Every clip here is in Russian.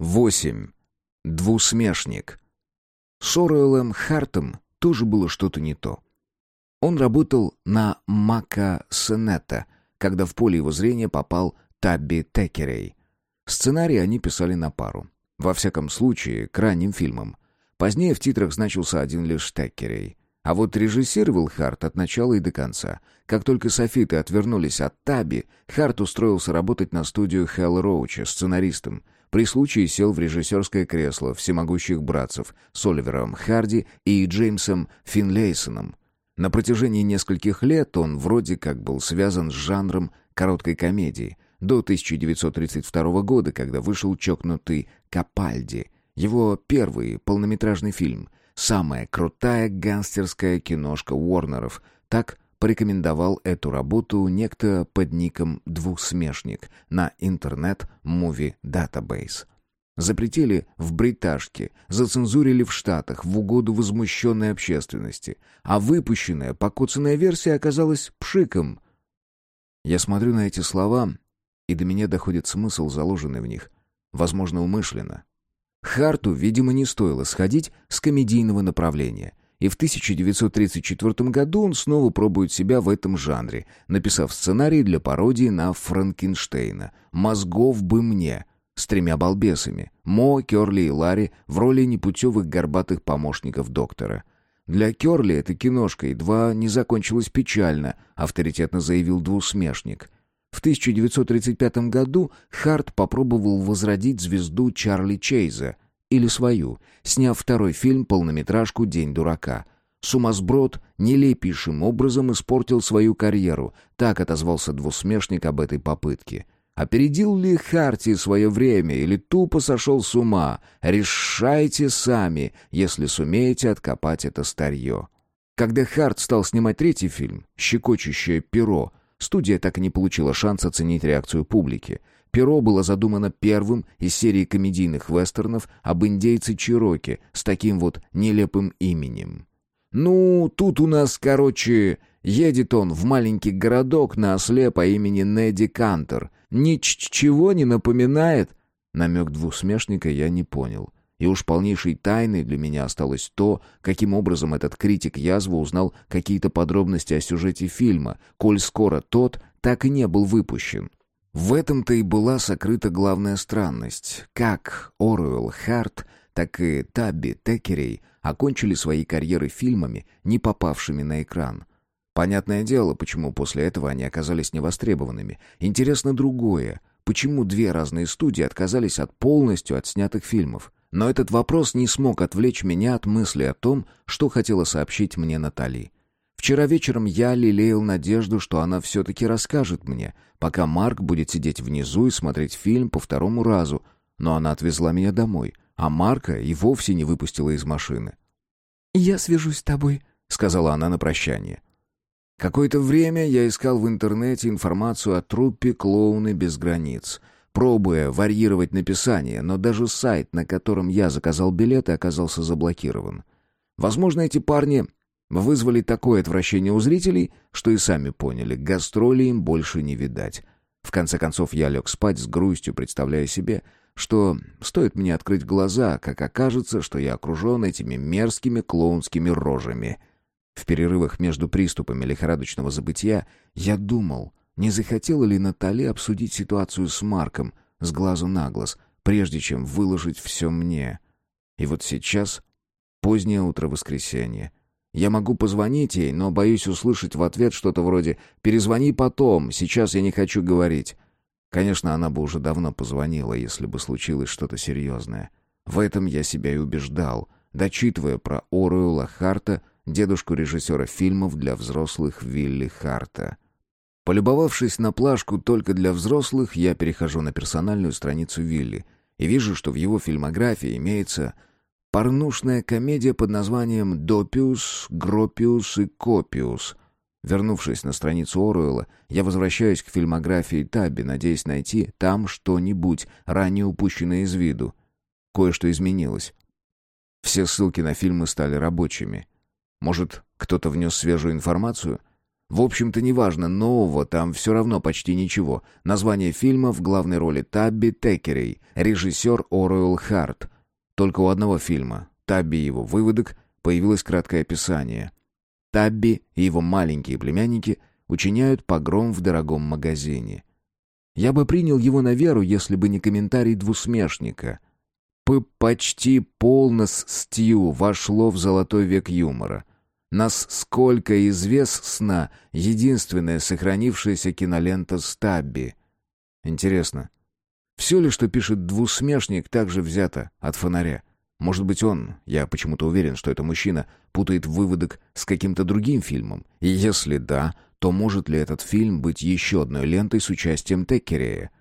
8. Двусмешник. С Оруэллом Хартом тоже было что-то не то. Он работал на Мака Сенета, когда в поле его зрения попал Табби Текерей. Сценарий они писали на пару. Во всяком случае, к ранним фильмам. Позднее в титрах значился один лишь Текерей. А вот режиссировал Харт от начала и до конца. Как только софиты отвернулись от Таби, Харт устроился работать на студию Хелл Роуча сценаристом. При случае сел в режиссерское кресло всемогущих братцев с Оливером Харди и Джеймсом Финлейсоном. На протяжении нескольких лет он вроде как был связан с жанром короткой комедии, до 1932 года, когда вышел «Чокнутый Капальди», его первый полнометражный фильм — Самая крутая гангстерская киношка Уорнеров. Так порекомендовал эту работу некто под ником «Двухсмешник» на интернет Movie Database. Запретили в бриташке, зацензурили в Штатах в угоду возмущенной общественности, а выпущенная покоцанная версия оказалась пшиком. Я смотрю на эти слова, и до меня доходит смысл, заложенный в них. Возможно, умышленно. Харту, видимо, не стоило сходить с комедийного направления. И в 1934 году он снова пробует себя в этом жанре, написав сценарий для пародии на Франкенштейна «Мозгов бы мне», с тремя балбесами — Мо, Керли и Ларри в роли непутевых горбатых помощников доктора. Для Керли эта киношка едва не закончилась печально, авторитетно заявил двусмешник — в 1935 году Харт попробовал возродить звезду Чарли Чейза, или свою, сняв второй фильм полнометражку «День дурака». Сумасброд нелепейшим образом испортил свою карьеру, так отозвался двусмешник об этой попытке. Опередил ли Харти свое время или тупо сошел с ума? Решайте сами, если сумеете откопать это старье. Когда Харт стал снимать третий фильм «Щекочущее перо», Студия так и не получила шанс оценить реакцию публики. «Перо» было задумано первым из серии комедийных вестернов об индейце Чироке с таким вот нелепым именем. «Ну, тут у нас, короче, едет он в маленький городок на осле по имени Неди Кантер. Ничего не напоминает?» Намек двусмешника я не понял. И уж полнейшей тайной для меня осталось то, каким образом этот критик язвы узнал какие-то подробности о сюжете фильма, коль скоро тот так и не был выпущен. В этом-то и была сокрыта главная странность. Как Оруэлл Харт, так и Табби Текерей окончили свои карьеры фильмами, не попавшими на экран. Понятное дело, почему после этого они оказались невостребованными. Интересно другое. Почему две разные студии отказались от полностью отснятых фильмов? Но этот вопрос не смог отвлечь меня от мысли о том, что хотела сообщить мне Натали. Вчера вечером я лелеял надежду, что она все-таки расскажет мне, пока Марк будет сидеть внизу и смотреть фильм по второму разу, но она отвезла меня домой, а Марка и вовсе не выпустила из машины. «Я свяжусь с тобой», — сказала она на прощание. Какое-то время я искал в интернете информацию о труппе «Клоуны без границ», пробуя варьировать написание, но даже сайт, на котором я заказал билеты, оказался заблокирован. Возможно, эти парни вызвали такое отвращение у зрителей, что и сами поняли, гастроли им больше не видать. В конце концов, я лег спать с грустью, представляя себе, что стоит мне открыть глаза, как окажется, что я окружен этими мерзкими клоунскими рожами. В перерывах между приступами лихорадочного забытия я думал, не захотела ли Натали обсудить ситуацию с Марком с глазу на глаз, прежде чем выложить все мне? И вот сейчас, позднее утро воскресенья, я могу позвонить ей, но боюсь услышать в ответ что-то вроде «перезвони потом, сейчас я не хочу говорить». Конечно, она бы уже давно позвонила, если бы случилось что-то серьезное. В этом я себя и убеждал, дочитывая про Оруэлла Харта, дедушку режиссера фильмов для взрослых Вилли Харта. Полюбовавшись на плашку только для взрослых, я перехожу на персональную страницу Вилли и вижу, что в его фильмографии имеется порнушная комедия под названием «Допиус», «Гропиус» и «Копиус». Вернувшись на страницу Оруэлла, я возвращаюсь к фильмографии Таби, надеясь найти там что-нибудь, ранее упущенное из виду. Кое-что изменилось. Все ссылки на фильмы стали рабочими. Может, кто-то внес свежую информацию — В общем-то, неважно, нового там все равно почти ничего. Название фильма в главной роли Табби Текерей, режиссер Оруэлл Харт. Только у одного фильма, Табби и его выводок, появилось краткое описание. Табби и его маленькие племянники учиняют погром в дорогом магазине. Я бы принял его на веру, если бы не комментарий двусмешника. П почти полностью вошло в золотой век юмора. Насколько известно, единственная сохранившаяся кинолента Стабби. Интересно, все ли, что пишет двусмешник, также взято от фонаря? Может быть, он, я почему-то уверен, что это мужчина, путает выводок с каким-то другим фильмом? И если да, то может ли этот фильм быть еще одной лентой с участием Теккерея?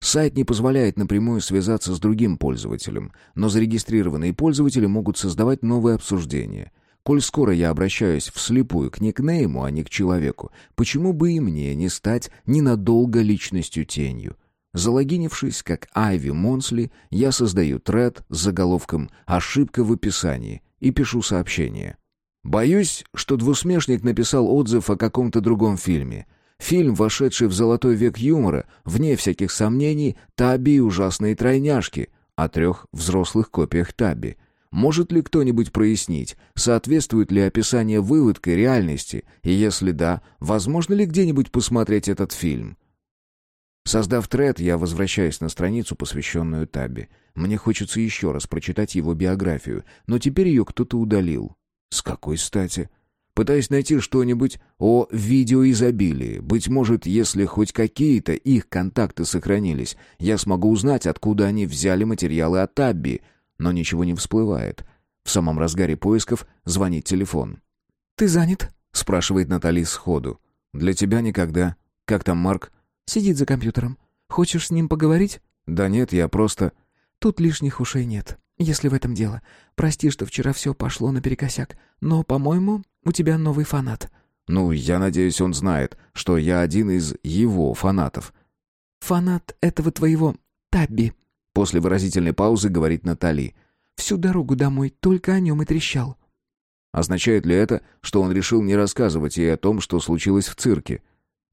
Сайт не позволяет напрямую связаться с другим пользователем, но зарегистрированные пользователи могут создавать новые обсуждения — Коль скоро я обращаюсь вслепую к никнейму, а не к человеку, почему бы и мне не стать ненадолго личностью тенью? Залогинившись как Айви Монсли, я создаю тред с заголовком «Ошибка в описании» и пишу сообщение. Боюсь, что двусмешник написал отзыв о каком-то другом фильме. Фильм, вошедший в золотой век юмора, вне всяких сомнений, Таби и ужасные тройняшки, о трех взрослых копиях Таби — может ли кто-нибудь прояснить, соответствует ли описание выводкой реальности, и если да, возможно ли где-нибудь посмотреть этот фильм? Создав тред, я возвращаюсь на страницу, посвященную Табби. Мне хочется еще раз прочитать его биографию, но теперь ее кто-то удалил. С какой стати? Пытаюсь найти что-нибудь о видеоизобилии. Быть может, если хоть какие-то их контакты сохранились, я смогу узнать, откуда они взяли материалы о Табби, но ничего не всплывает. В самом разгаре поисков звонит телефон. «Ты занят?» — спрашивает Натали сходу. «Для тебя никогда. Как там Марк?» «Сидит за компьютером. Хочешь с ним поговорить?» «Да нет, я просто...» «Тут лишних ушей нет, если в этом дело. Прости, что вчера все пошло наперекосяк, но, по-моему, у тебя новый фанат». «Ну, я надеюсь, он знает, что я один из его фанатов». «Фанат этого твоего Табби», После выразительной паузы говорит Натали. «Всю дорогу домой только о нем и трещал». Означает ли это, что он решил не рассказывать ей о том, что случилось в цирке?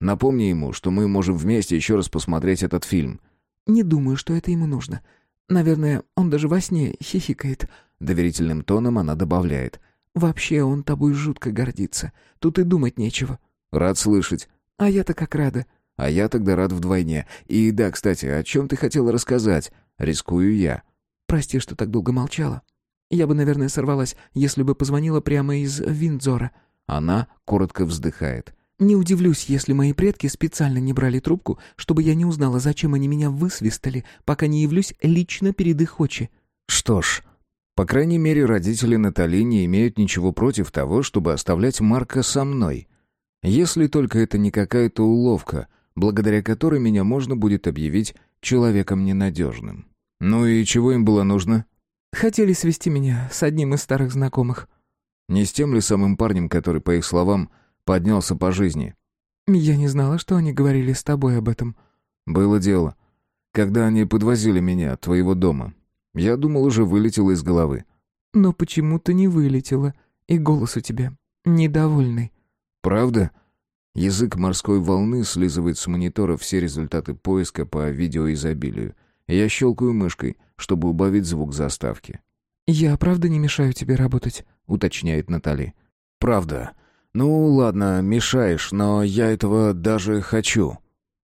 Напомни ему, что мы можем вместе еще раз посмотреть этот фильм. «Не думаю, что это ему нужно. Наверное, он даже во сне хихикает». Доверительным тоном она добавляет. «Вообще он тобой жутко гордится. Тут и думать нечего». «Рад слышать». «А я-то как рада». «А я тогда рад вдвойне. И да, кстати, о чем ты хотела рассказать?» Рискую я. «Прости, что так долго молчала. Я бы, наверное, сорвалась, если бы позвонила прямо из Виндзора». Она коротко вздыхает. «Не удивлюсь, если мои предки специально не брали трубку, чтобы я не узнала, зачем они меня высвистали, пока не явлюсь лично перед их очи». «Что ж...» По крайней мере, родители Натали не имеют ничего против того, чтобы оставлять Марка со мной. Если только это не какая-то уловка, благодаря которой меня можно будет объявить человеком ненадежным. «Ну и чего им было нужно?» «Хотели свести меня с одним из старых знакомых». «Не с тем ли самым парнем, который, по их словам, поднялся по жизни?» «Я не знала, что они говорили с тобой об этом». «Было дело. Когда они подвозили меня от твоего дома. Я думал, уже вылетело из головы». «Но почему-то не вылетело. И голос у тебя недовольный». «Правда?» Язык морской волны слизывает с монитора все результаты поиска по видеоизобилию. Я щелкаю мышкой, чтобы убавить звук заставки. «Я правда не мешаю тебе работать?» — уточняет Натали. «Правда. Ну, ладно, мешаешь, но я этого даже хочу».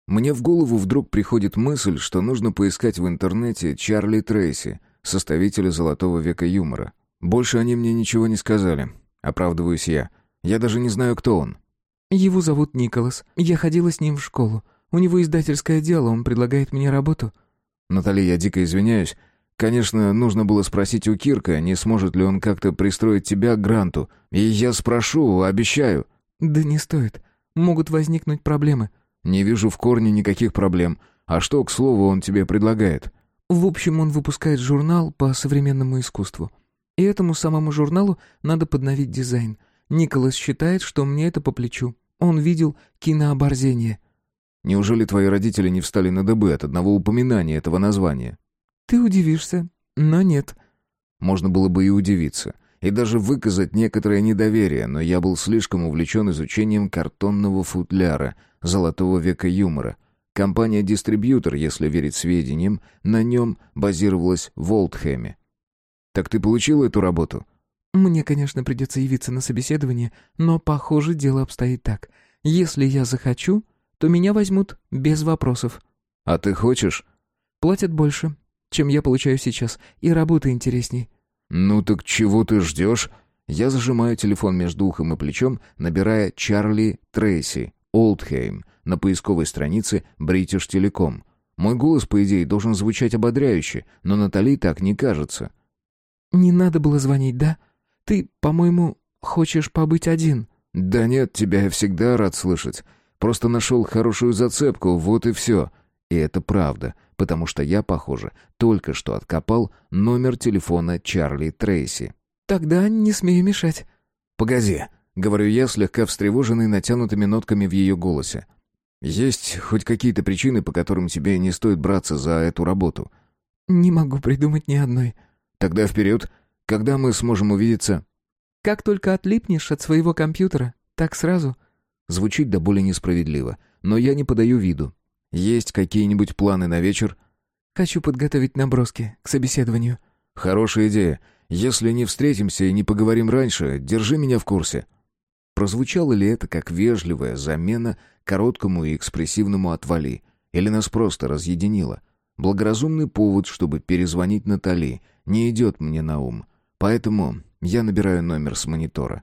Мне в голову вдруг приходит мысль, что нужно поискать в интернете Чарли Трейси, составителя «Золотого века юмора». Больше они мне ничего не сказали. Оправдываюсь я. Я даже не знаю, кто он. «Его зовут Николас. Я ходила с ним в школу. У него издательское дело, он предлагает мне работу». «Натали, я дико извиняюсь. Конечно, нужно было спросить у Кирка, не сможет ли он как-то пристроить тебя к гранту. И я спрошу, обещаю». «Да не стоит. Могут возникнуть проблемы». «Не вижу в корне никаких проблем. А что, к слову, он тебе предлагает?» «В общем, он выпускает журнал по современному искусству. И этому самому журналу надо подновить дизайн. Николас считает, что мне это по плечу. Он видел кинооборзение». Неужели твои родители не встали на дыбы от одного упоминания этого названия? Ты удивишься, но нет. Можно было бы и удивиться. и даже выказать некоторое недоверие, но я был слишком увлечен изучением картонного футляра золотого века юмора. Компания-дистрибьютор, если верить сведениям, на нем базировалась в Олдхэме. «Так ты получил эту работу?» «Мне, конечно, придется явиться на собеседование, но, похоже, дело обстоит так. Если я захочу, то меня возьмут без вопросов». «А ты хочешь?» «Платят больше, чем я получаю сейчас, и работа интересней». «Ну так чего ты ждешь?» Я зажимаю телефон между ухом и плечом, набирая Чарли Трейси, Олдхейм, на поисковой странице British Telecom. Мой голос, по идее, должен звучать ободряюще, но Натали так не кажется. «Не надо было звонить, да? Ты, по-моему, хочешь побыть один?» «Да нет, тебя я всегда рад слышать. Просто нашел хорошую зацепку, вот и все. И это правда, потому что я, похоже, только что откопал номер телефона Чарли Трейси. «Тогда не смею мешать». «Погоди», — говорю я, слегка встревоженный натянутыми нотками в ее голосе. «Есть хоть какие-то причины, по которым тебе не стоит браться за эту работу?» «Не могу придумать ни одной». «Тогда вперед. Когда мы сможем увидеться?» «Как только отлипнешь от своего компьютера, так сразу». Звучит до боли несправедливо, но я не подаю виду. Есть какие-нибудь планы на вечер? Хочу подготовить наброски к собеседованию. Хорошая идея. Если не встретимся и не поговорим раньше, держи меня в курсе. Прозвучало ли это как вежливая замена короткому и экспрессивному отвали, или нас просто разъединило? Благоразумный повод, чтобы перезвонить Натали, не идет мне на ум. Поэтому я набираю номер с монитора.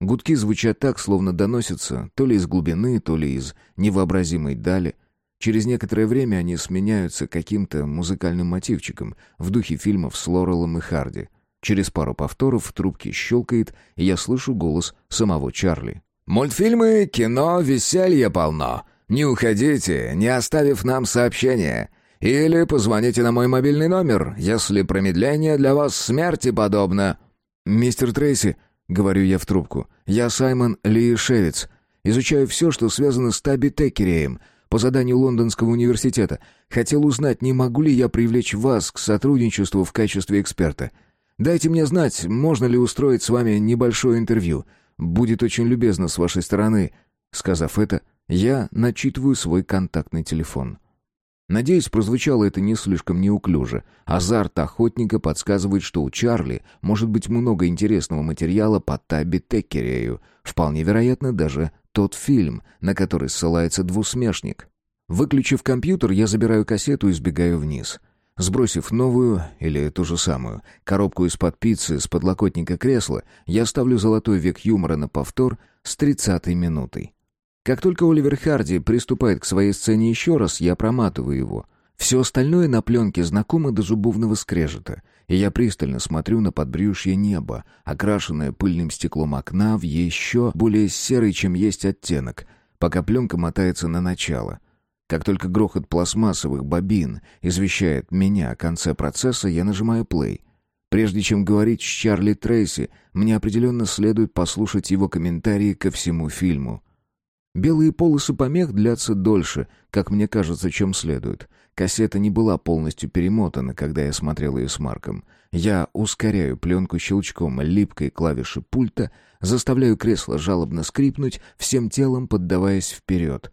Гудки звучат так, словно доносятся то ли из глубины, то ли из невообразимой дали — Через некоторое время они сменяются каким-то музыкальным мотивчиком в духе фильмов с Лорелом и Харди. Через пару повторов в трубке щелкает, и я слышу голос самого Чарли. «Мультфильмы, кино, веселье полно. Не уходите, не оставив нам сообщение. Или позвоните на мой мобильный номер, если промедление для вас смерти подобно». «Мистер Трейси», — говорю я в трубку, — «я Саймон Лиешевец. Изучаю все, что связано с Таби Текереем» по заданию Лондонского университета. Хотел узнать, не могу ли я привлечь вас к сотрудничеству в качестве эксперта. Дайте мне знать, можно ли устроить с вами небольшое интервью. Будет очень любезно с вашей стороны». Сказав это, я начитываю свой контактный телефон. Надеюсь, прозвучало это не слишком неуклюже. Азарт охотника подсказывает, что у Чарли может быть много интересного материала по Таби Теккерею. Вполне вероятно, даже тот фильм, на который ссылается двусмешник. Выключив компьютер, я забираю кассету и сбегаю вниз. Сбросив новую, или ту же самую, коробку из-под пиццы с подлокотника кресла, я ставлю «Золотой век юмора» на повтор с тридцатой минутой. Как только Оливер Харди приступает к своей сцене еще раз, я проматываю его. Все остальное на пленке знакомо до зубовного скрежета — и я пристально смотрю на подбрюшье небо, окрашенное пыльным стеклом окна в еще более серый, чем есть оттенок, пока пленка мотается на начало. Как только грохот пластмассовых бобин извещает меня о конце процесса, я нажимаю плей. Прежде чем говорить с Чарли Трейси, мне определенно следует послушать его комментарии ко всему фильму. Белые полосы помех длятся дольше, как мне кажется, чем следует. Кассета не была полностью перемотана, когда я смотрел ее с Марком. Я ускоряю пленку щелчком липкой клавиши пульта, заставляю кресло жалобно скрипнуть, всем телом поддаваясь вперед.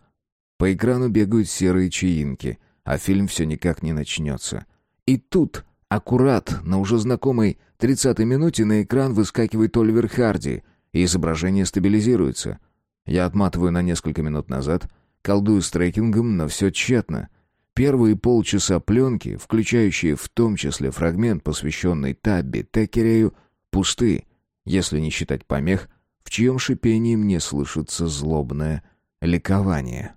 По экрану бегают серые чаинки, а фильм все никак не начнется. И тут, аккурат, на уже знакомой тридцатой минуте на экран выскакивает Оливер Харди, и изображение стабилизируется. Я отматываю на несколько минут назад, колдую с трекингом, но все тщетно. Первые полчаса пленки, включающие в том числе фрагмент, посвященный Табби Текерею, пусты, если не считать помех, в чьем шипении мне слышится злобное ликование.